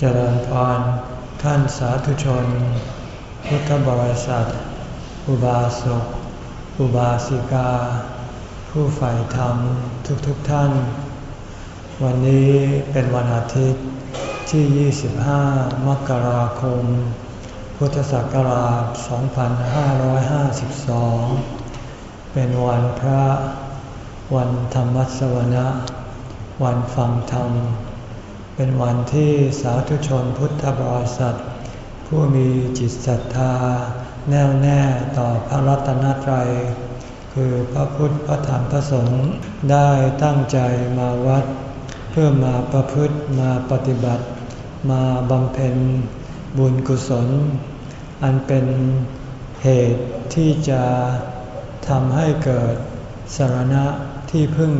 เจริญพรท่านสาธุชน พุทธบริษัท อุบาสก อุบาสิกา ผู้ใฝ่ธรรมทุกๆทท่าน วันนี้เป็นวันอาทิตย์ที่ 25 มกราคม พุทธศักราช 2552 เป็นวันพระ วันธรรมสวนะ วันฟังธรรม เป็นวันที่สาธุชนพุทธบริษัท ผู้มีจิตศรัทธา แน่วแน่ต่อพระรัตนตรัย คือพระพุทธพระธรรมพระสงฆ์ได้ตั้งใจมาวัด เพื่อมาประพฤติมาปฏิบัติ มาบำเพ็ญบุญกุศล อันเป็นเหตุที่จะทำให้เกิดสารณะที่พึ่ง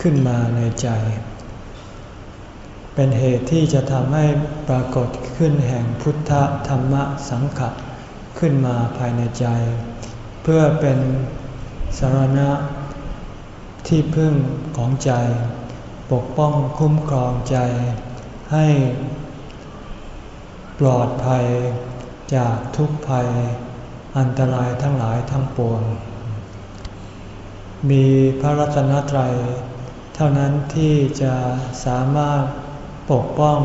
ขึ้นมาในใจ เป็นเหตุที่จะทำให้ปรากฏขึ้นแห่งพุทธธรรมสังขะขึ้นมาภายในใจ เพื่อเป็นสารณะที่พึ่งของใจ ปกป้องคุ้มครองใจให้ปลอดภัยจากทุกภัย อันตรายทั้งหลายทั้งปวง มีพระรัตนตรัย เท่านั้นที่จะสามารถ ปกป้อง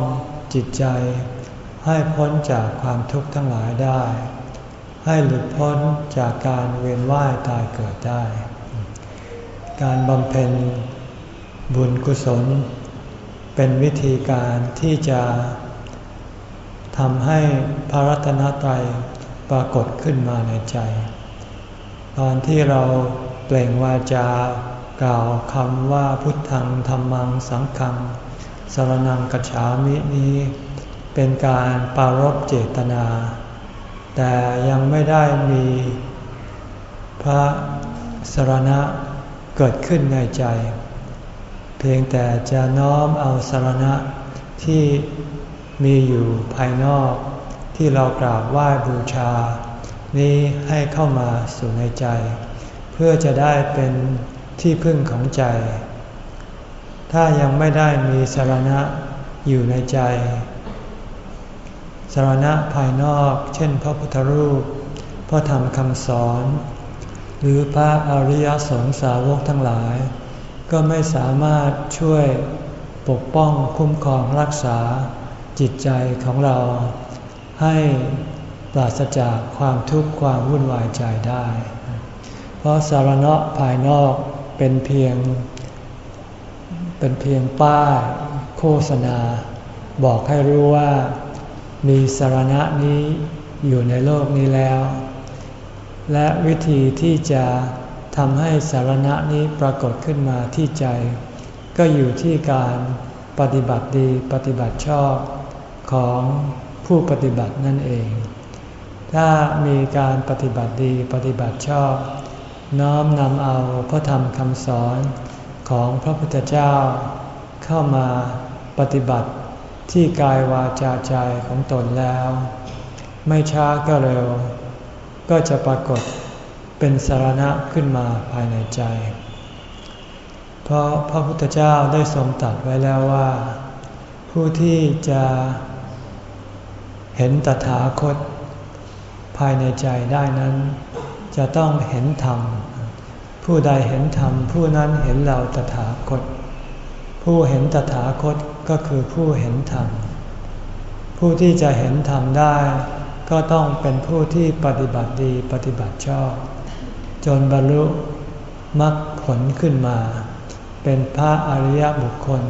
จิตใจ ให้พ้นจากความทุกข์ทั้งหลายได้ ให้หลุดพ้นจากการเวียนว่ายตายเกิดได้ การบำเพ็ญบุญกุศล เป็นวิธีการที่จะทำให้พระรัตนตรัยปรากฏขึ้นมาในใจ ตอนที่เราเปล่งวาจากล่าวคำว่าพุทธังธรรมังสังฆัง สรนังกัจฉามินี้เป็นการปารบเจตนา แต่ยังไม่ได้มี พระสรณะเกิดขึ้นในใจ เพียงแต่จะน้อมเอาสรณะที่มีอยู่ภายนอก ที่เรากราบไหว้บูชา นี้ให้เข้ามาสู่ในใจ เพื่อจะได้เป็นที่พึ่งของใจ ถ้ายังไม่ได้มีสารณะอยู่ในใจ สารณะภายนอกเช่นพระพุทธรูป พระธรรมคำสอน หรือพระอริยสงสาวกทั้งหลาย ก็ไม่สามารถช่วยปกป้องคุ้มครองรักษาจิตใจของเรา ให้ปราศจากความทุกข์ความวุ่นวายใจได้ เพราะสารณะภายนอกเป็นเพียง เป็นเพียงป้ายโฆษณา บอกให้รู้ว่า มีสารณะนี้อยู่ในโลกนี้แล้ว และวิธีที่จะทำให้สารณะนี้ปรากฏขึ้นมาที่ใจ ก็อยู่ที่การปฏิบัติดีปฏิบัติชอบของผู้ปฏิบัตินั่นเอง ถ้ามีการปฏิบัติดีปฏิบัติชอบ น้อมนำเอาพระธรรมคำสอน ของพระพุทธเจ้า เข้ามาปฏิบัติที่กายวาจาใจของตนแล้ว ไม่ช้าก็เร็ว ก็จะปรากฏเป็นสารณะขึ้นมาภายในใจ เพราะพระพุทธเจ้าได้ทรงตัดไว้แล้วว่า ผู้ที่จะเห็นตถาคต ภายในใจได้นั้น จะต้องเห็นธรรม ผู้ใดเห็นธรรมผู้นั้นเห็นเราตถาคต ผู้เห็นตถาคตก็คือผู้เห็นธรรม ผู้ที่จะเห็นธรรมได้ ก็ต้องเป็นผู้ที่ปฏิบัติดีปฏิบัติชอบ จนบรรลุมรรคผลขึ้นมา เป็นพระอริยบุคคล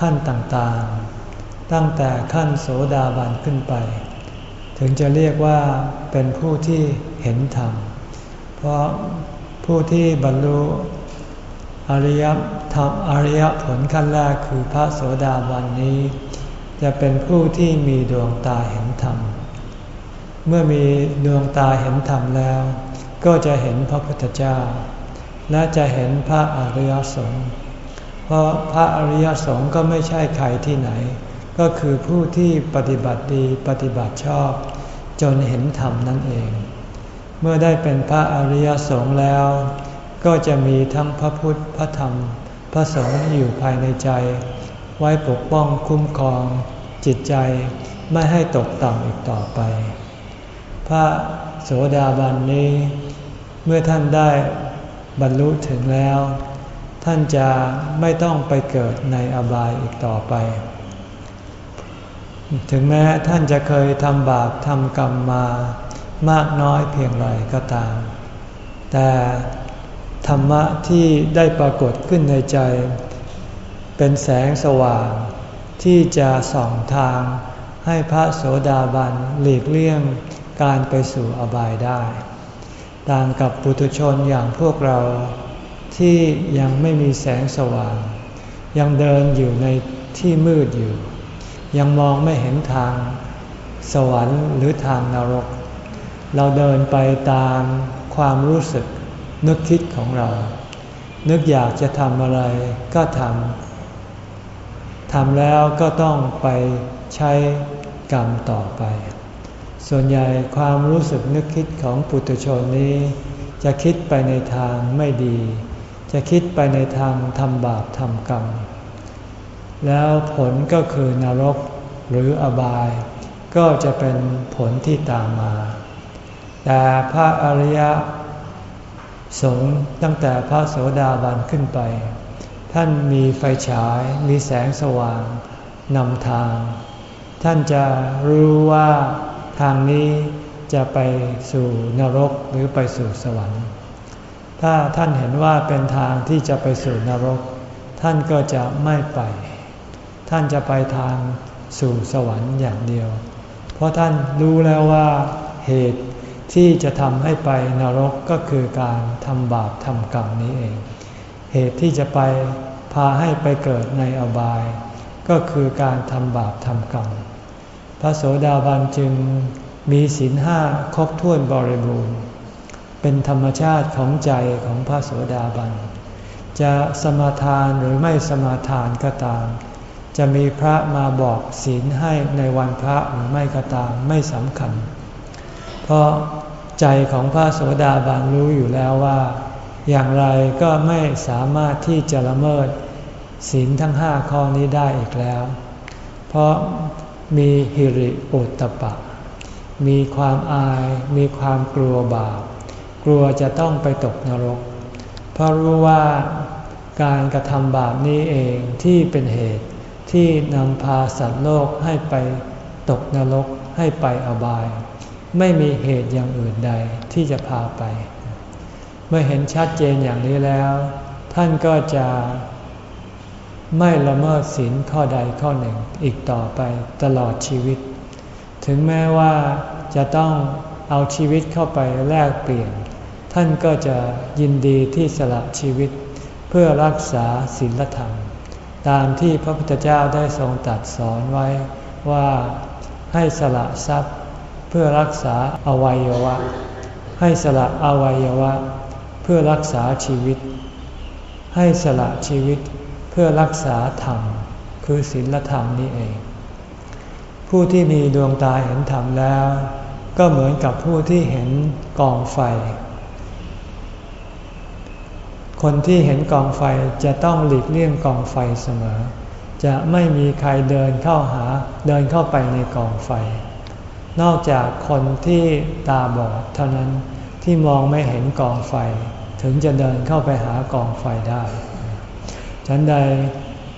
ขั้นต่างๆ ตั้งแต่ขั้นโสดาบันขึ้นไป ถึงจะเรียกว่าเป็นผู้ที่เห็นธรรม เพราะ ผู้ที่บรรลุอริยธรรมอริยผลขั้นแรกคือพระโสดาบันนี้ จะเป็นผู้ที่มีดวงตาเห็นธรรม เมื่อมีดวงตาเห็นธรรมแล้ว ก็จะเห็นพระพุทธเจ้า และจะเห็นพระอริยสงฆ์เพราะพระอริยสงฆ์ก็ไม่ใช่ใครที่ไหน ก็คือผู้ที่ปฏิบัติดีปฏิบัติชอบ จนเห็นธรรมนั่นเอง เมื่อได้เป็นพระอริยสงฆ์แล้ว ก็จะมีทั้งพระพุทธพระธรรม พระสงฆ์อยู่ภายในใจ ไว้ปกป้องคุ้มครอง จิตใจไม่ให้ตกต่ำอีกต่อไป พระโสดาบันนี้ เมื่อท่านได้บรรลุถึงแล้ว ท่านจะไม่ต้องไปเกิดในอบายอีกต่อไป ถึงแม้ท่านจะเคยทำบาปทำกรรมมา มากน้อยเพียงไรก็ตาม แต่ธรรมะที่ได้ปรากฏขึ้นในใจ เป็นแสงสว่างที่จะส่องทางให้พระโสดาบันหลีกเลี่ยงการไปสู่อบายได้ ต่างกับปุถุชนอย่างพวกเราที่ยังไม่มีแสงสว่าง ยังเดินอยู่ในที่มืดอยู่ ยังมองไม่เห็นทางสวรรค์หรือทางนรก เราเดินไปตามความรู้สึกนึกคิดของเรา นึกอยากจะทำอะไรก็ทำ ทำแล้วก็ต้องไปใช้กรรมต่อไป ส่วนใหญ่ความรู้สึกนึกคิดของปุถุชนนี้ จะคิดไปในทางไม่ดี จะคิดไปในทางทำบาปทำกรรม แล้วผลก็คือนรกหรืออบาย ก็จะเป็นผลที่ตามมา แต่พระอริยสงฆ์ตั้งแต่พระโสดาบันขึ้นไป ท่านมีไฟฉายมีแสงสว่างนำทาง ท่านจะรู้ว่าทางนี้จะไปสู่นรกหรือไปสู่สวรรค์ ถ้าท่านเห็นว่าเป็นทางที่จะไปสู่นรก ท่านก็จะไม่ไป ท่านจะไปทางสู่สวรรค์อย่างเดียว เพราะท่านรู้แล้วว่าเหตุ ที่จะทำให้ไปนรกก็คือการทำบาปทำกรรมนี้เอง เหตุที่จะไปพาให้ไปเกิดในอบาย ก็คือการทำบาปทำกรรม พระโสดาบันจึงมีศีลห้าครบถ้วนบริบูรณ์ เป็นธรรมชาติของใจของพระโสดาบัน จะสมาทานหรือไม่สมาทานก็ตาม จะมีพระมาบอกศีลให้ในวันพระหรือไม่ก็ตามไม่สำคัญ เพราะ ใจของพระโสดาบันรู้อยู่แล้วว่า อย่างไรก็ไม่สามารถที่จะละเมิดศีลทั้งห้าข้อนี้ได้อีกแล้ว เพราะมีฮิริโอตตปะ มีความอาย มีความกลัวบาป กลัวจะต้องไปตกนรก เพราะรู้ว่าการกระทำบาปนี้เองที่เป็นเหตุที่นำพาสัตว์โลกให้ไปตกนรกให้ไปอบาย ไม่มีเหตุอย่างอื่นใดที่จะพาไป เมื่อเห็นชัดเจนอย่างนี้แล้ว ท่านก็จะไม่ละเมิดศีลข้อใดข้อหนึ่งอีกต่อไปตลอดชีวิต ถึงแม้ว่าจะต้องเอาชีวิตเข้าไปแลกเปลี่ยน ท่านก็จะยินดีที่สละชีวิตเพื่อรักษาศีลธรรม ตามที่พระพุทธเจ้าได้ทรงตรัสสอนไว้ว่าให้สละทรัพย์ เพื่อรักษาอวัยวะ ให้สละอวัยวะ เพื่อรักษาชีวิต ให้สละชีวิตเพื่อรักษาธรรม คือศีลธรรมนี่เอง ผู้ที่มีดวงตาเห็นธรรมแล้ว ก็เหมือนกับผู้ที่เห็นกองไฟ คนที่เห็นกองไฟจะต้องหลีกเลี่ยงกองไฟเสมอ จะไม่มีใครเดินเข้าหาเดินเข้าไปในกองไฟ นอกจากคนที่ตาบอดเท่านั้นที่มองไม่เห็นกองไฟ ถึงจะเดินเข้าไปหากองไฟได้ ฉันใด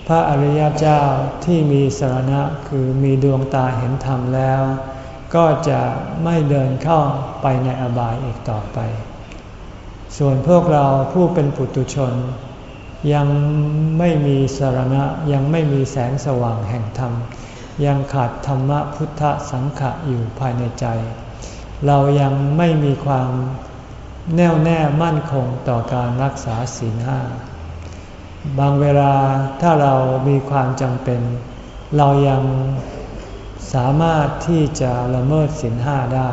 พระอริยเจ้าที่มีสารณะคือมีดวงตาเห็นธรรมแล้ว ก็จะไม่เดินเข้าไปในอบายอีกต่อไป ส่วนพวกเราผู้เป็นปุตุชน ยังไม่มีสารณะยังไม่มีแสงสว่างแห่งธรรม ยังขาดธรรมะพุทธสังขะอยู่ภายในใจ เรายังไม่มีความแน่วแน่มั่นคงต่อการรักษาศีลห้าบางเวลาถ้าเรามีความจำเป็น เรายังสามารถที่จะละเมิดศีลห้าได้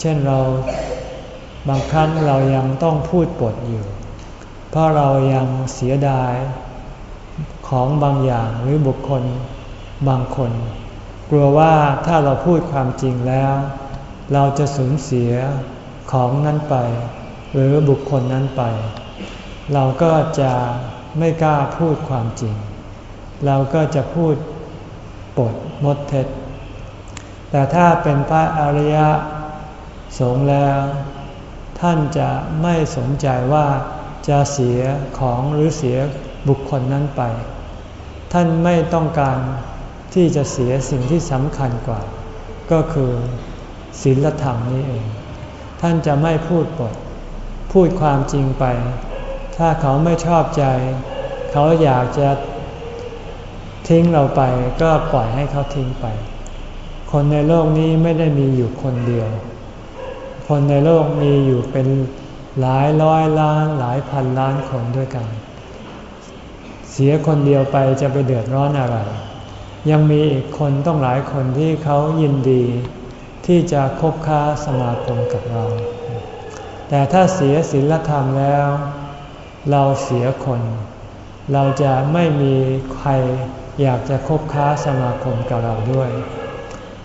เช่นเราบางครั้งเรายังต้องพูดปดอยู่ เพราะเรายังเสียดายของบางอย่างหรือบุคคล บางคน กลัวว่าถ้าเราพูดความจริงแล้ว เราจะสูญเสียของนั้นไป หรือบุคคลนั้นไป เราก็จะไม่กล้าพูดความจริง เราก็จะพูดปดมดเท็จ แต่ถ้าเป็นพระอริยสงฆ์แล้ว ท่านจะไม่สนใจว่าจะเสียของหรือเสียบุคคลนั้นไป ท่านไม่ต้องการ ที่จะเสียสิ่งที่สำคัญกว่า ก็คือศีลธรรมนี้เอง ท่านจะไม่พูดปด พูดความจริงไป ถ้าเขาไม่ชอบใจ เขาอยากจะทิ้งเราไปก็ปล่อยให้เขาทิ้งไป คนในโลกนี้ไม่ได้มีอยู่คนเดียว คนในโลกมีอยู่เป็นหลายร้อยล้านหลายพันล้านคนด้วยกัน เสียคนเดียวไปจะไปเดือดร้อนอะไร ยังมีอีกคนต้องหลายคนที่เขายินดีที่จะคบค้าสมาคมกับเรา แต่ถ้าเสียศีลธรรมแล้ว เราเสียคน เราจะไม่มีใครอยากจะคบค้าสมาคมกับเราด้วย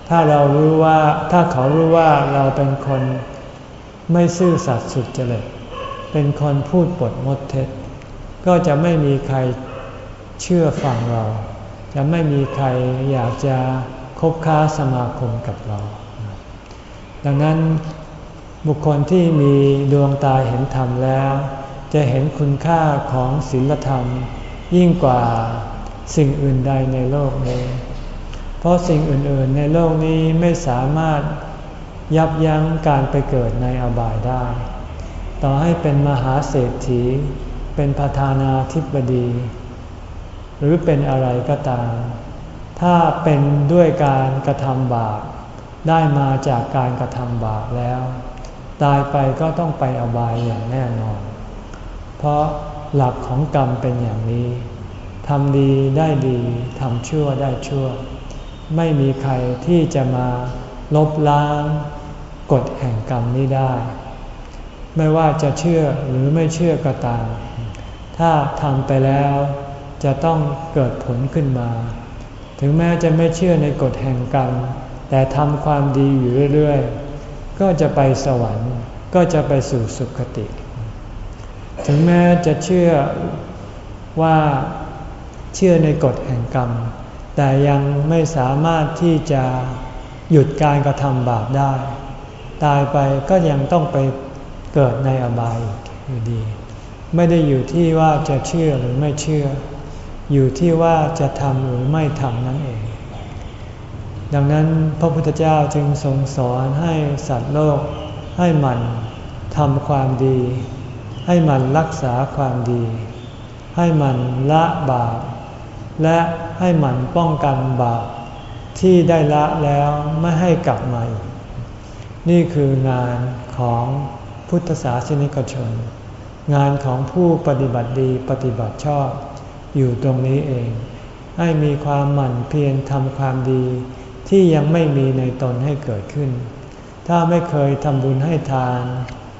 ถ้าเรารู้ว่าถ้าเขารู้ว่าเราเป็นคนไม่ซื่อสัตย์สุดจริตเป็นคนพูดปดมดเท็จ ก็จะไม่มีใครเชื่อฟังเรา จะไม่มีใครอยากจะคบค้าสมาคมกับเรา ดังนั้นบุคคลที่มีดวงตาเห็นธรรมแล้ว จะเห็นคุณค่าของศีลธรรม ยิ่งกว่าสิ่งอื่นใดในโลกนี้ เพราะสิ่งอื่นๆในโลกนี้ไม่สามารถยับยั้งการไปเกิดในอบายได้ ต่อให้เป็นมหาเศรษฐี เป็นประธานาธิบดี หรือเป็นอะไรก็ตาม ถ้าเป็นด้วยการกระทำบาปได้มาจากการกระทำบาปแล้ว ตายไปก็ต้องไปอบายอย่างแน่นอน เพราะหลักของกรรมเป็นอย่างนี้ทำดีได้ดีทำชั่วได้ชั่ว ไม่มีใครที่จะมาลบล้างกฎแห่งกรรมนี้ได้ ไม่ว่าจะเชื่อหรือไม่เชื่อก็ตาม ถ้าทำไปแล้ว จะต้องเกิดผลขึ้นมา ถึงแม้จะไม่เชื่อในกฎแห่งกรรม แต่ทำความดีอยู่เรื่อยๆ ก็จะไปสวรรค์ ก็จะไปสู่สุคติ ถึงแม้จะเชื่อว่าเชื่อในกฎแห่งกรรม แต่ยังไม่สามารถที่จะหยุดการกระทำบาปได้ ตายไปก็ยังต้องไปเกิดในอบายอยู่ดี ไม่ได้อยู่ที่ว่าจะเชื่อหรือไม่เชื่อ อยู่ที่ว่าจะทำหรือไม่ทำนั่นเอง ดังนั้นพระพุทธเจ้าจึงทรงสอนให้สัตว์โลก ให้มันทำความดี ให้มันรักษาความดี ให้มันละบาปและให้มันป้องกันบาปที่ได้ละแล้วไม่ให้กลับมาอีกนี่คืองานของพุทธศาสนิกชน งานของผู้ปฏิบัติดีปฏิบัติชอบ อยู่ตรงนี้เอง ให้มีความหมั่นเพียรทำความดี ที่ยังไม่มีในตนให้เกิดขึ้น ถ้าไม่เคยทำบุญให้ทาน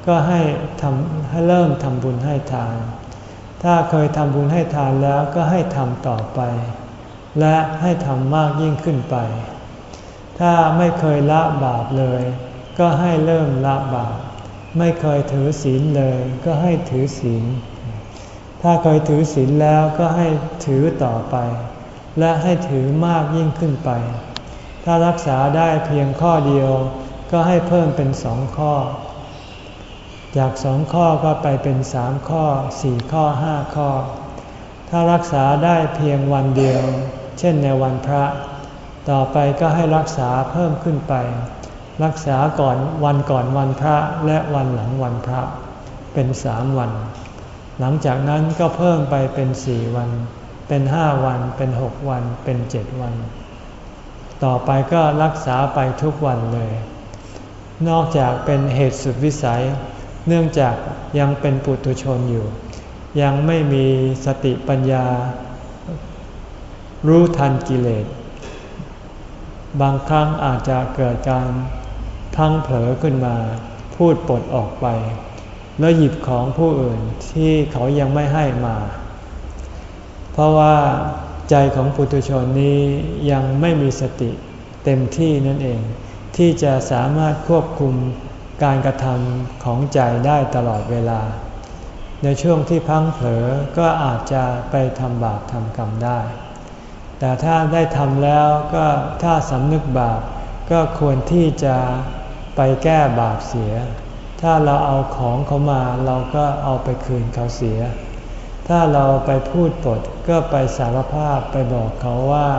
ก็ให้ทำให้เริ่มทำบุญให้ทาน ถ้าเคยทำบุญให้ทานแล้วก็ให้ทำต่อไป และให้ทำมากยิ่งขึ้นไป ถ้าไม่เคยละบาปเลย ก็ให้เริ่มละบาปไม่เคยถือศีลเลย ก็ให้ถือศีล ถ้าเคยถือศีลแล้วก็ให้ถือต่อไป และให้ถือมากยิ่งขึ้นไป ถ้ารักษาได้เพียงข้อเดียว ก็ให้เพิ่มเป็นสองข้อ จากสองข้อก็ไปเป็นสามข้อสี่ข้อห้าข้อ ถ้ารักษาได้เพียงวันเดียว เช่นในวันพระ ต่อไปก็ให้รักษาเพิ่มขึ้นไป รักษาก่อนวันก่อนวันพระและวันหลังวันพระ เป็นสามวัน หลังจากนั้นก็เพิ่มไปเป็นสี่วัน เป็นห้าวัน เป็นหกวัน เป็นเจ็ดวัน ต่อไปก็รักษาไปทุกวันเลย นอกจากเป็นเหตุสุดวิสัย เนื่องจากยังเป็นปุถุชนอยู่ ยังไม่มีสติปัญญา รู้ทันกิเลส บางครั้งอาจจะเกิดการพังเผลอขึ้นมา พูดปดออกไป แล้วหยิบของผู้อื่นที่เขายังไม่ให้มา เพราะว่าใจของปุถุชนนี้ยังไม่มีสติเต็มที่นั่นเอง ที่จะสามารถควบคุมการกระทำของใจได้ตลอดเวลา ในช่วงที่พังเผลอก็อาจจะไปทำบาปทำกรรมได้ แต่ถ้าได้ทำแล้วก็ถ้าสำนึกบาปก็ควรที่จะไปแก้บาปเสีย ถ้าเราเอาของเขามาเราก็เอาไปคืนเขาเสีย ถ้าเราไปพูดปดก็ไปสารภาพไปบอกเขาว่า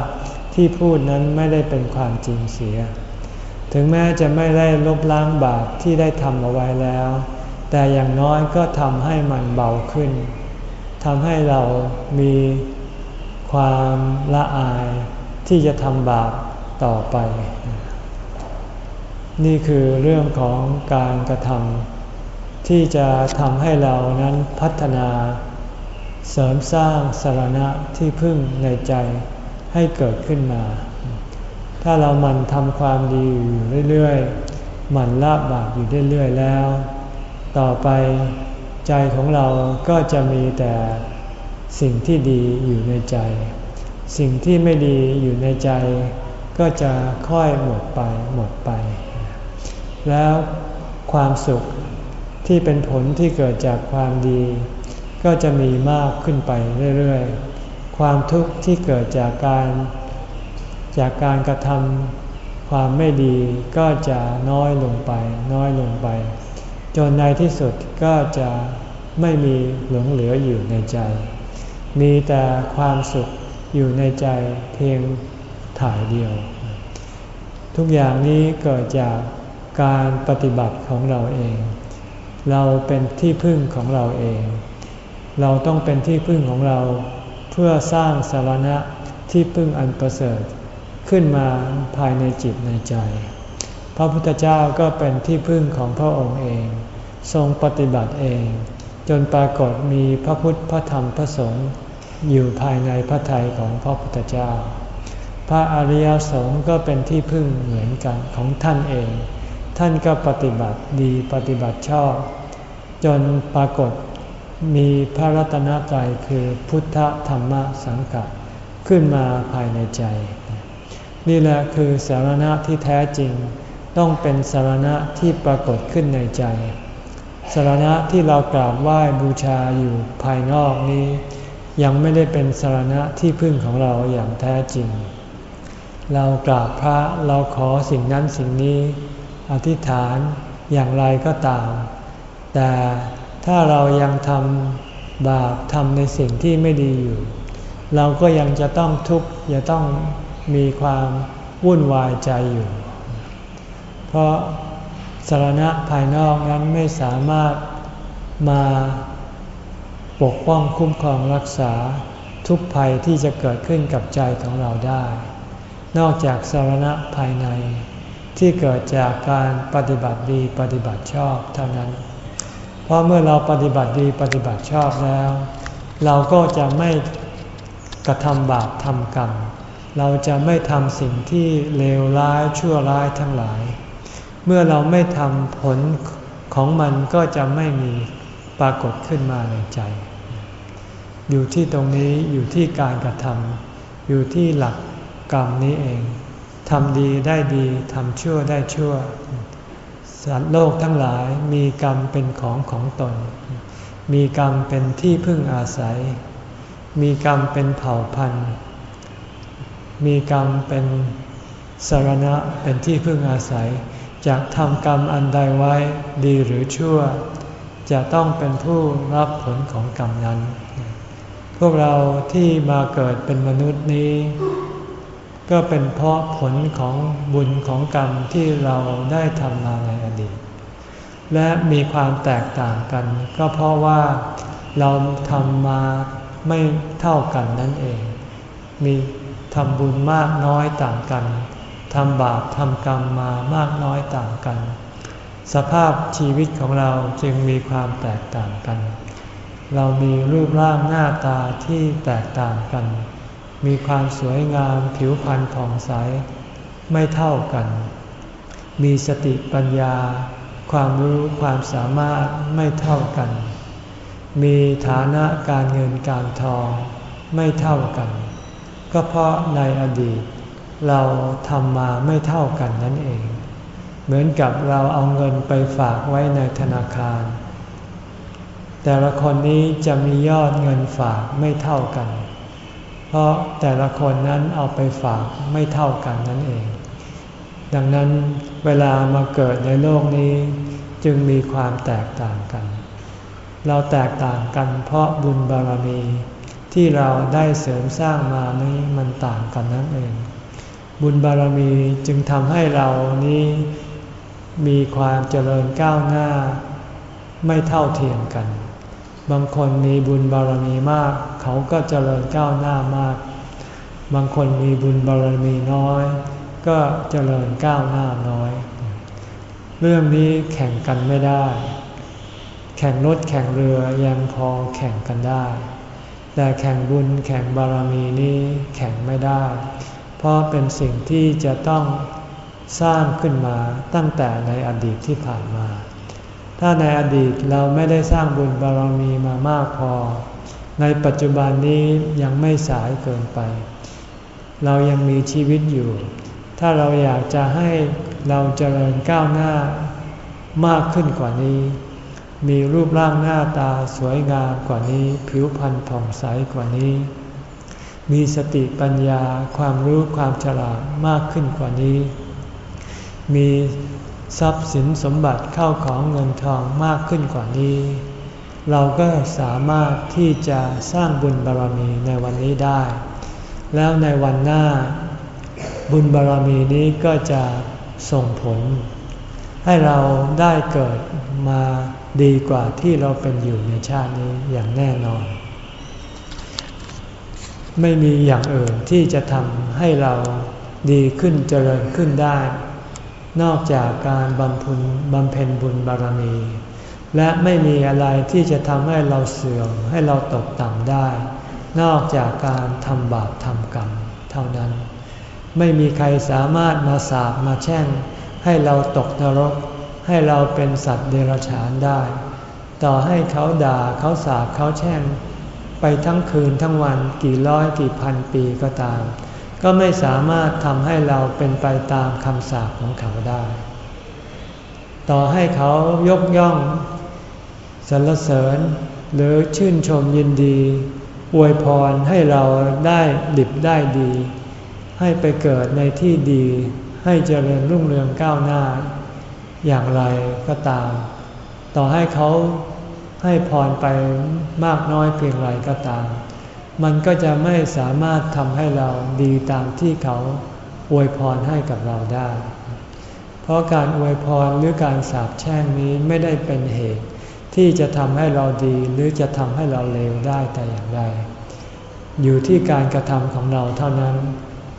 ที่พูดนั้นไม่ได้เป็นความจริงเสีย ถึงแม้จะไม่ได้ลบล้างบาปที่ได้ทำเอาไว้แล้ว แต่อย่างน้อยก็ทำให้มันเบาขึ้นทำให้เรามีความละอายที่จะทำบาปต่อไป นี่คือเรื่องของการกระทำที่จะทำให้เรานั้นพัฒนา เสริมสร้างสารณะที่พึ่งในใจให้เกิดขึ้นมา ถ้าเราหมั่นทำความดีอยู่เรื่อยๆหมั่นละบาปอยู่เรื่อยๆแล้ว ต่อไปใจของเราก็จะมีแต่สิ่งที่ดีอยู่ในใจ สิ่งที่ไม่ดีอยู่ในใจก็จะค่อยหมดไปหมดไป แล้วความสุขที่เป็นผลที่เกิดจากความดี ก็จะมีมากขึ้นไปเรื่อยๆ ความทุกข์ที่เกิดจากการจากการกระทำความไม่ดีก็จะน้อยลงไป น้อยลงไป จนในที่สุดก็จะไม่มีหลงเหลืออยู่ในใจ มีแต่ความสุขอยู่ในใจเพียงถ่ายเดียว ทุกอย่างนี้เกิดจาก การปฏิบัติของเราเอง เราเป็นที่พึ่งของเราเอง เราต้องเป็นที่พึ่งของเราเพื่อสร้างสารณะที่พึ่งอันประเสริฐขึ้นมาภายในจิตในใจ พระพุทธเจ้าก็เป็นที่พึ่งของพระองค์เอง ทรงปฏิบัติเอง จนปรากฏมีพระพุทธพระธรรมพระสงฆ์อยู่ภายในพระทัยของพระพุทธเจ้า พระอริยสงฆ์ก็เป็นที่พึ่งเหมือนกันของท่านเอง ท่านก็ปฏิบัติดีปฏิบัติชอบ จนปรากฏมีพระรัตนตรัยคือพุทธธรรมสังกัดขึ้นมาภายในใจ นี่แหละคือสารณะที่แท้จริง ต้องเป็นสารณะที่ปรากฏขึ้นในใจ สารณะที่เรากราบไหว้บูชาอยู่ภายนอกนี้ ยังไม่ได้เป็นสารณะที่พึ่งของเราอย่างแท้จริง เรากราบพระเราขอสิ่งนั้นสิ่งนี้ อธิษฐานอย่างไรก็ตาม แต่ถ้าเรายังทำบาปทำในสิ่งที่ไม่ดีอยู่ เราก็ยังจะต้องทุกข์จะต้องมีความวุ่นวายใจอยู่ เพราะสารณะภายนอกนั้นไม่สามารถมาปกป้องคุ้มครองรักษาทุกภัยที่จะเกิดขึ้นกับใจของเราได้ นอกจากสารณะภายใน ที่เกิดจากการปฏิบัติดีปฏิบัติชอบเท่านั้น เพราะเมื่อเราปฏิบัติดีปฏิบัติชอบแล้ว เราก็จะไม่กระทำบาปทำกรรม เราจะไม่ทำสิ่งที่เลวร้ายชั่วร้ายทั้งหลาย เมื่อเราไม่ทำผลของมันก็จะไม่มีปรากฏขึ้นมาในใจ อยู่ที่ตรงนี้อยู่ที่การกระทำอยู่ที่หลักกรรมนี้เอง ทำดีได้ดีทำชั่วได้ชั่ว สัตว์โลกทั้งหลายมีกรรมเป็นของของตน มีกรรมเป็นที่พึ่งอาศัย มีกรรมเป็นเผ่าพันธุ์ มีกรรมเป็นสารณะเป็นที่พึ่งอาศัยจะทำกรรมอันใดไว้ดีหรือชั่ว จะต้องเป็นผู้รับผลของกรรมนั้น พวกเราที่มาเกิดเป็นมนุษย์นี้ ก็เป็นเพราะผลของบุญของกรรมที่เราได้ทำมาในอดีต และมีความแตกต่างกัน ก็เพราะว่าเราทำมาไม่เท่ากันนั่นเอง มีทำบุญมากน้อยต่างกันทำบาปทำกรรมมามากน้อยต่างกัน สภาพชีวิตของเราจึงมีความแตกต่างกัน เรามีรูปร่างหน้าตาที่แตกต่างกัน มีความสวยงามผิวพรรณผ่องใส ไม่เท่ากัน มีสติปัญญา ความรู้ความสามารถไม่เท่ากัน มีฐานะการเงินการทองไม่เท่ากัน ก็เพราะในอดีต เราทำมาไม่เท่ากันนั่นเอง เหมือนกับเราเอาเงินไปฝากไว้ในธนาคาร แต่ละคนนี้จะมียอดเงินฝากไม่เท่ากัน พเพราะแต่ละคนนั้นเอาไปฝากไม่เท่ากันนั่นเอง ดังนั้นเวลามาเกิดในโลกนี้จึงมีความแตกต่างกัน เราแตกต่างกันเพราะบุญบารมี ที่เราได้เสริมสร้างมานี้มันต่างกันนั่นเอง บุญบารมีจึงทำให้เรานี้มีความเจริญก้าวหน้าไม่เท่าเทียมกัน บางคนมีบุญบารมีมาก เขาก็เจริญก้าวหน้ามาก บางคนมีบุญบารมีน้อย ก็เจริญก้าวหน้าน้อย เรื่องนี้แข่งกันไม่ได้ แข่งรถแข่งเรือยังพอแข่งกันได้ แต่แข่งบุญแข่งบารมีนี้แข่งไม่ได้ เพราะเป็นสิ่งที่จะต้องสร้างขึ้นมาตั้งแต่ในอดีตที่ผ่านมา ถ้าในอดีตเราไม่ได้สร้างบุญบารมีมามากพอ ในปัจจุบันนี้ยังไม่สายเกินไป เรายังมีชีวิตอยู่ ถ้าเราอยากจะให้เราเจริญก้าวหน้ามากขึ้นกว่านี้ มีรูปร่างหน้าตาสวยงามกว่านี้ ผิวพรรณผ่องใสกว่านี้ มีสติปัญญาความรู้ความฉลาดมากขึ้นกว่านี้ มี ทรัพย์สินสมบัติเข้าของเงินทองมากขึ้นกว่านี้ เราก็สามารถที่จะสร้างบุญบารรมีในวันนี้ได้ แล้วในวันหน้า บุญบารรมีนี้ก็จะส่งผล ให้เราได้เกิดมาดีกว่าที่เราเป็นอยู่ในชาตินี้อย่างแน่นอน ไม่มีอย่างอื่นที่จะทำให้เราดีขึ้นเจริญขึ้นได้ นอกจากการบำพุนบำเพ็ญบุญบารมี และไม่มีอะไรที่จะทำให้เราเสื่อมให้เราตกต่ำได้ นอกจากการทำบาปทำกรรมเท่านั้น ไม่มีใครสามารถมาสาบมาแช่ง ให้เราตกนรก ให้เราเป็นสัตว์เดรัจฉานได้ ต่อให้เขาด่าเขาสาบเขาแช่ง ไปทั้งคืนทั้งวันกี่ร้อยกี่พันปีก็ตาม ก็ไม่สามารถทำให้เราเป็นไปตามคำสาปของเขาได้ ต่อให้เขายกย่องสรรเสริญ หรือชื่นชมยินดีอวยพรให้เราได้ดิบได้ดี ให้ไปเกิดในที่ดี ให้เจริญรุ่งเรืองก้าวหน้า อย่างไรก็ตาม ต่อให้เขาให้พรไปมากน้อยเพียงไรก็ตาม มันก็จะไม่สามารถทำให้เราดีตามที่เขาอวยพรให้กับเราได้ เพราะการอวยพรหรือการสาบแช่งนี้ไม่ได้เป็นเหตุ ที่จะทำให้เราดีหรือจะทำให้เราเลวได้แต่อย่างใด อยู่ที่การกระทำของเราเท่านั้น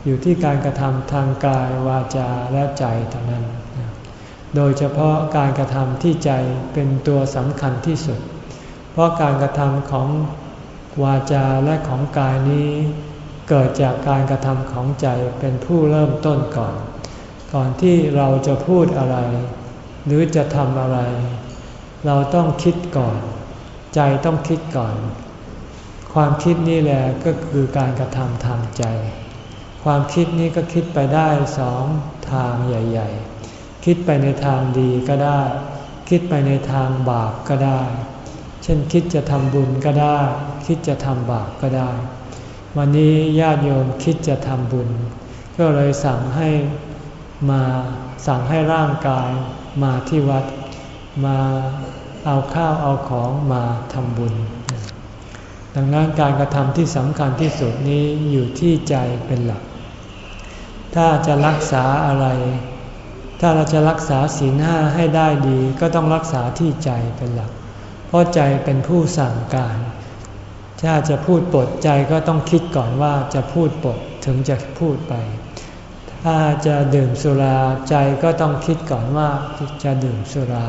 อยู่ที่การกระทำทางกายวาจาและใจเท่านั้น โดยเฉพาะการกระทำที่ใจเป็นตัวสำคัญที่สุด เพราะการกระทำของ วาจาและของกายนี้ เกิดจากการกระทำของใจเป็นผู้เริ่มต้นก่อน ก่อนที่เราจะพูดอะไร หรือจะทำอะไร เราต้องคิดก่อน ใจต้องคิดก่อน ความคิดนี่แหละก็คือการกระทำทางใจ ความคิดนี้ก็คิดไปได้สองทางใหญ่ ๆ คิดไปในทางดีก็ได้ คิดไปในทางบาปก็ได้ เช่นคิดจะทำบุญก็ได้ คิดจะทำบาปก็ได้ วันนี้ญาติโยมคิดจะทำบุญ ก็เลยสั่งให้มาสั่งให้ร่างกายมาที่วัด มาเอาข้าวเอาของมาทำบุญ ดังนั้นการกระทำที่สำคัญที่สุดนี้อยู่ที่ใจเป็นหลัก ถ้าจะรักษาอะไร ถ้าเราจะรักษาศีลห้าให้ได้ดี ก็ต้องรักษาที่ใจเป็นหลัก ราะใจเป็นผู้สั่งการ ถ้าจะพูดปดใจก็ต้องคิดก่อนว่าจะพูดปดถึงจะพูดไป ถ้าจะดื่มสุราใจก็ต้องคิดก่อนว่าจะดื่มสุรา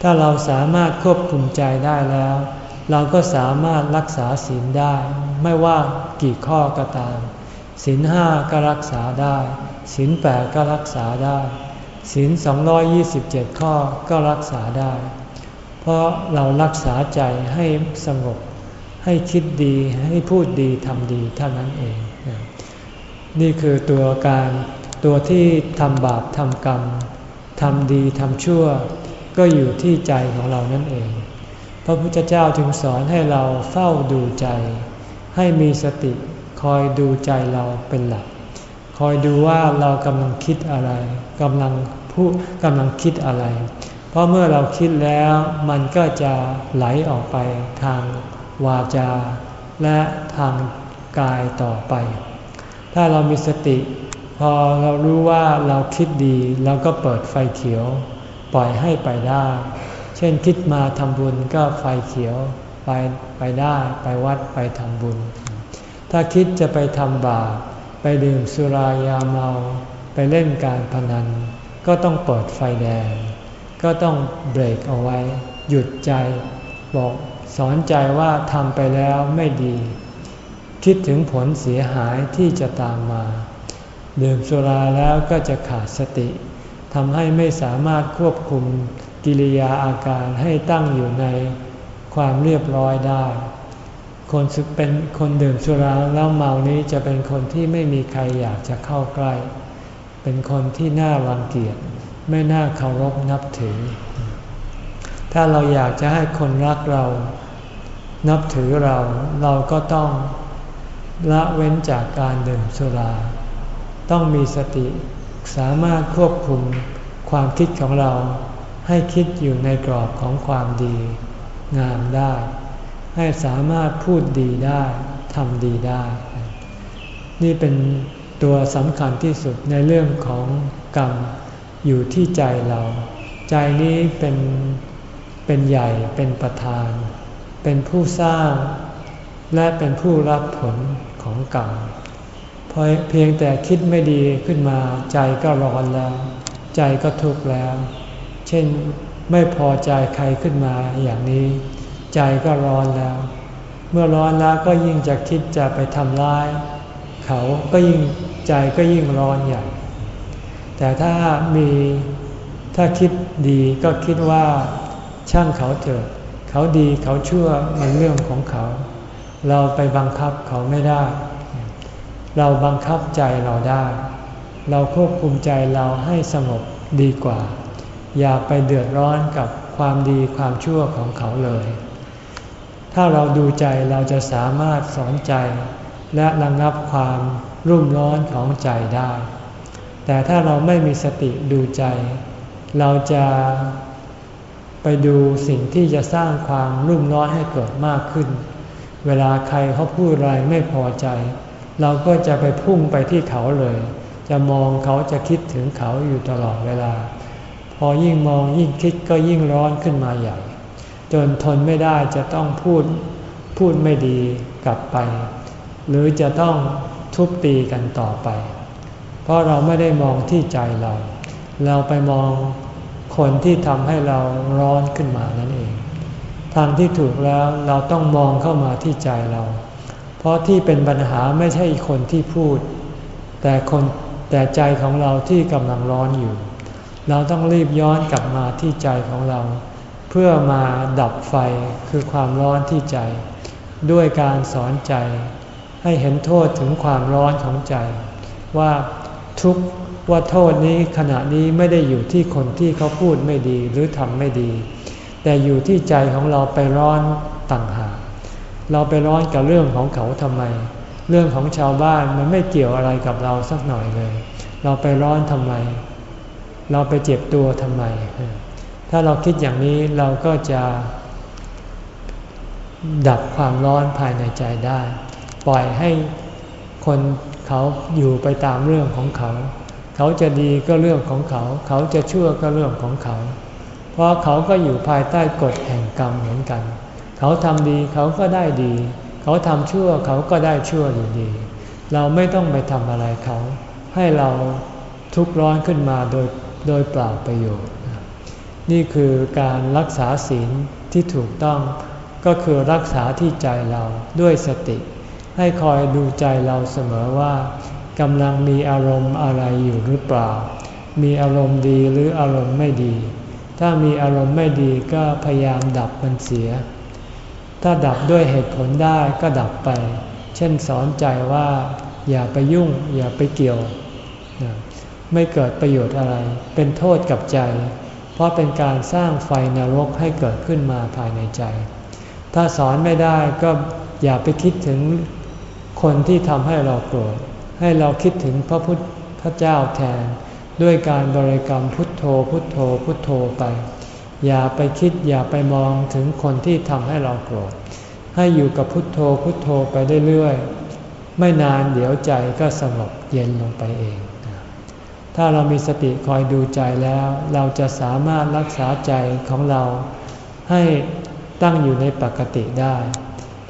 ถ้าเราสามารถควบคุมใจได้แล้ว เราก็สามารถรักษาศีลได้ ไม่ว่ากี่ข้อก็ตามศีลห้าก็รักษาได้ศีลแปดก็รักษาได้ศีลสองยี่สิบเจ็ดข้อก็รักษาได้ เพราะเรารักษาใจให้สงบ ให้คิดดีให้พูดดีทำดีเท่านั้นเอง นี่คือตัวการตัวที่ทำบาปทำกรรมทำดีทำชั่ว ก็อยู่ที่ใจของเรานั่นเอง พระพุทธเจ้าจึงสอนให้เราเฝ้าดูใจ ให้มีสติคอยดูใจเราเป็นหลัก คอยดูว่าเรากำลังคิดอะไรกำลังพูดกำลังคิดอะไร เพราะเมื่อเราคิดแล้วมันก็จะไหลออกไปทางวาจา และทางกายต่อไป ถ้าเรามีสติ พอเรารู้ว่าเราคิดดีเราก็เปิดไฟเขียว ปล่อยให้ไปได้ เช่นคิดมาทำบุญก็ไฟเขียวไปไปได้ไปวัดไปทำบุญ ถ้าคิดจะไปทำบาปไปดื่มสุรายาเมา ไปเล่นการพนัน ก็ต้องเปิดไฟแดง ก็ต้องเบรกเอาไว้ หยุดใจ บอกสอนใจว่าทำไปแล้วไม่ดี คิดถึงผลเสียหายที่จะตามมา ดื่มสุราแล้วก็จะขาดสติทำให้ไม่สามารถควบคุมกิริยาอาการให้ตั้งอยู่ในความเรียบร้อยได้ คนเป็นคนดื่มสุราแล้วเมานี้จะเป็นคนที่ไม่มีใครอยากจะเข้าใกล้ เป็นคนที่น่ารังเกียจ ไม่น่าเคารพนับถือ ถ้าเราอยากจะให้คนรักเรา นับถือเราเราก็ต้องละเว้นจากการดื่มสุรา ต้องมีสติสามารถควบคุมความคิดของเราให้คิดอยู่ในกรอบของความดี งามได้ ให้สามารถพูดดีได้ทำดีได้ นี่เป็นตัวสำคัญที่สุดในเรื่องของกรรม อยู่ที่ใจเรา ใจนี้เป็นเป็นใหญ่เป็นประธาน เป็นผู้สร้าง และเป็นผู้รับผลของกรรมพอเพียงแต่คิดไม่ดีขึ้นมา ใจก็ร้อนแล้ว ใจก็ทุกข์แล้ว เช่นไม่พอใจใครขึ้นมาอย่างนี้ ใจก็ร้อนแล้ว เมื่อร้อนแล้วก็ยิ่งจะคิดจะไปทำร้าย เขาก็ยิ่งใจก็ยิ่งร้อนใหญ่ แต่ถ้ามีถ้าคิดดีก็คิดว่าช่างเขาเถิดเขาดีเขาชั่วมันเรื่องของเขา เราไปบังคับเขาไม่ได้ เราบังคับใจเราได้ เราควบคุมใจเราให้สงบดีกว่า อย่าไปเดือดร้อนกับความดีความชั่วของเขาเลย ถ้าเราดูใจเราจะสามารถสอนใจ และระงับความรุ่มร้อนของใจได้ แต่ถ้าเราไม่มีสติดูใจ เราจะไปดูสิ่งที่จะสร้างความรุ่มร้อนให้เกิดมากขึ้น เวลาใครเขาพูดอะไรไม่พอใจ เราก็จะไปพุ่งไปที่เขาเลย จะมองเขาจะคิดถึงเขาอยู่ตลอดเวลา พอยิ่งมองยิ่งคิดก็ยิ่งร้อนขึ้นมาใหญ่ จนทนไม่ได้จะต้องพูดพูดไม่ดีกลับไป หรือจะต้องทุบตีกันต่อไป เพราะเราไม่ได้มองที่ใจเรา เราไปมองคนที่ทำให้เราร้อนขึ้นมานั่นเอง ทางที่ถูกแล้วเราต้องมองเข้ามาที่ใจเรา เพราะที่เป็นปัญหาไม่ใช่คนที่พูด แต่คนแต่ใจของเราที่กำลังร้อนอยู่ เราต้องรีบย้อนกลับมาที่ใจของเรา เพื่อมาดับไฟคือความร้อนที่ใจ ด้วยการสอนใจ ให้เห็นโทษถึงความร้อนของใจ ว่า ทุกว่าโทษนี้ขณะนี้ไม่ได้อยู่ที่คนที่เขาพูดไม่ดีหรือทำไม่ดี แต่อยู่ที่ใจของเราไปร้อนต่างหากเราไปร้อนกับเรื่องของเขาทำไม เรื่องของชาวบ้านมันไม่เกี่ยวอะไรกับเราสักหน่อยเลย เราไปร้อนทำไม เราไปเจ็บตัวทำไม ถ้าเราคิดอย่างนี้เราก็จะดับความร้อนภายในใจได้ ปล่อยให้ คนเขาอยู่ไปตามเรื่องของเขา เขาจะดีก็เรื่องของเขา เขาจะชั่วก็เรื่องของเขา เพราะเขาก็อยู่ภายใต้กฎแห่งกรรมเหมือนกัน เขาทำดีเขาก็ได้ดี เขาทำชั่วเขาก็ได้ชั่วอยู่ดี เราไม่ต้องไปทำอะไรเขา ให้เราทุกข์ร้อนขึ้นมาโดยโดยเปล่าประโยชน์ นี่คือการรักษาศีลที่ถูกต้องก็คือรักษาที่ใจเราด้วยสติ ให้คอยดูใจเราเสมอว่ากำลังมีอารมณ์อะไรอยู่หรือเปล่า มีอารมณ์ดีหรืออารมณ์ไม่ดี ถ้ามีอารมณ์ไม่ดีก็พยายามดับมันเสีย ถ้าดับด้วยเหตุผลได้ก็ดับไป เช่นสอนใจว่า อย่าไปยุ่ง อย่าไปเกี่ยว ไม่เกิดประโยชน์อะไร เป็นโทษกับใจ เพราะเป็นการสร้างไฟนรกให้เกิดขึ้นมาภายในใจ ถ้าสอนไม่ได้ก็อย่าไปคิดถึง คนที่ทำให้เราโกรธให้เราคิดถึงพระพุทธเจ้าแทน ด้วยการบริกรรมพุทโธพุทโธพุทโธไป อย่าไปคิดอย่าไปมองถึงคนที่ทำให้เราโกรธให้อยู่กับพุทโธพุทโธไปเรื่อยๆไม่นานเดี๋ยวใจก็สงบเย็นลงไปเอง ถ้าเรามีสติคอยดูใจแล้ว เราจะสามารถรักษาใจของเราให้ตั้งอยู่ในปกติได้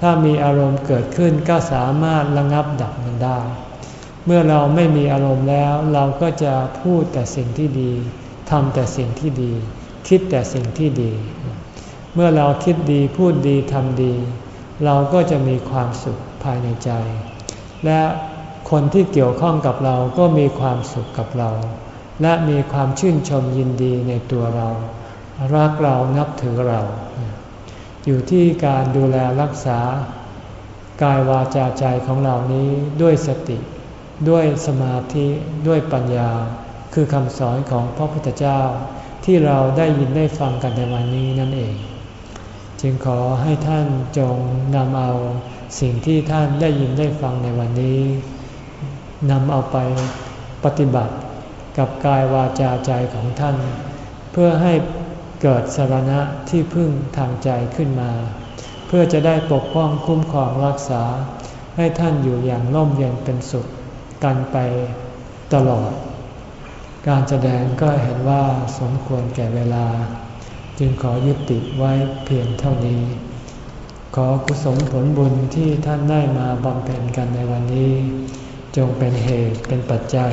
ถ้ามีอารมณ์เกิดขึ้นก็สามารถระงับดับมันได้ เมื่อเราไม่มีอารมณ์แล้วเราก็จะพูดแต่สิ่งที่ดีทำแต่สิ่งที่ดี คิดแต่สิ่งที่ดี เมื่อเราคิดดีพูดดีทำดี เราก็จะมีความสุขภายในใจ และคนที่เกี่ยวข้องกับเราก็มีความสุขกับเรา และมีความชื่นชมยินดีในตัวเรา รักเรานับถือเรา อยู่ที่การดูแลรักษากายวาจาใจของเรานี้ด้วยสติ ด้วยสมาธิด้วยปัญญา คือคำสอนของพระพุทธเจ้า ที่เราได้ยินได้ฟังกันในวันนี้นั่นเอง จึงขอให้ท่านจงนำเอาสิ่งที่ท่านได้ยินได้ฟังในวันนี้นำเอาไปปฏิบัติกับกายวาจาใจของท่าน เพื่อให้ เกิดสารณะที่พึ่งทางใจขึ้นมา เพื่อจะได้ปกป้องคุ้มครองรักษา ให้ท่านอยู่อย่างร่มเย็นเป็นสุขกันไปตลอด การแสดงก็เห็นว่าสมควรแก่เวลา จึงขอยุติไว้เพียงเท่านี้ ขอกุศลผลบุญที่ท่านได้มาบำเพ็ญกันในวันนี้ จงเป็นเหตุเป็นปัจจัย